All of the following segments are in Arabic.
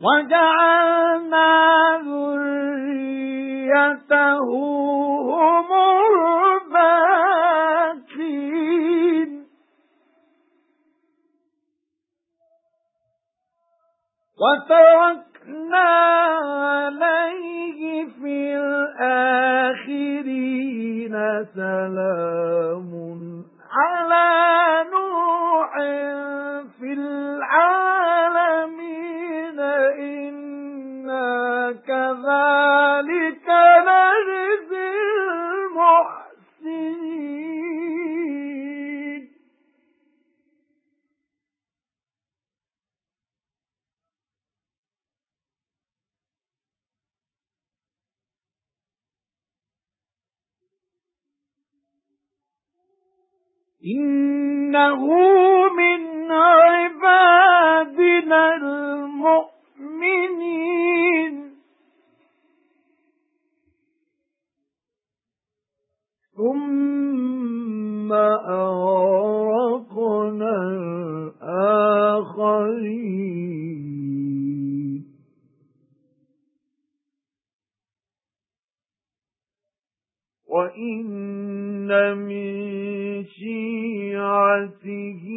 وَجَعَلْنَا ذُرِّيَّتَهُ هُمُ الْبَاقِينَ وَتَرَكْنَا عَلَيْهِ فِي الْآخِرِينَ سَلَامٌ عَلَى نُوحٍ كَذَلِكَ نَجْزِي الْمُحْسِنِينَ. إِنَّهُ مِنْ ثُمَّ أَغْرَقْنَا الْآخَرِينَ. وَإِنَّ مِن شِيعَتِهِ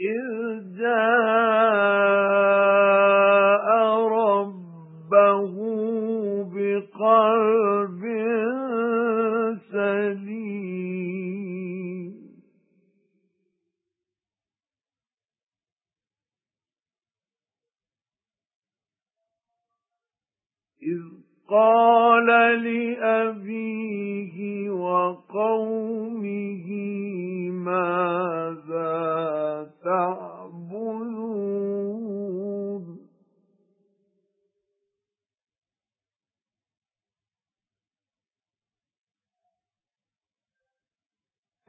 إِذْ جَاءَ رَبَّهُ بِقَلْبٍ سَلِيمٍ إِذْ قَالَ لِأَبِيهِ وَقَوْمِهِ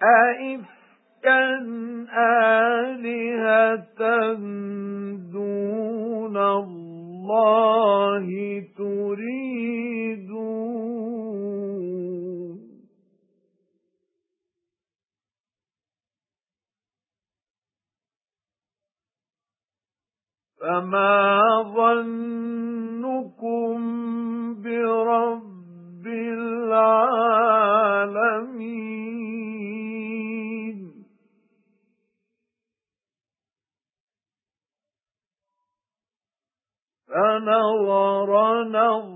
أَئِفْكًا آلِهَةً دُونَ اللَّهِ تُرِيدُونَ. فَمَا ظَنُّكُمْ بِرَبِّ الْعَالَمِينَ فَنَظَرَ نَظْرَةً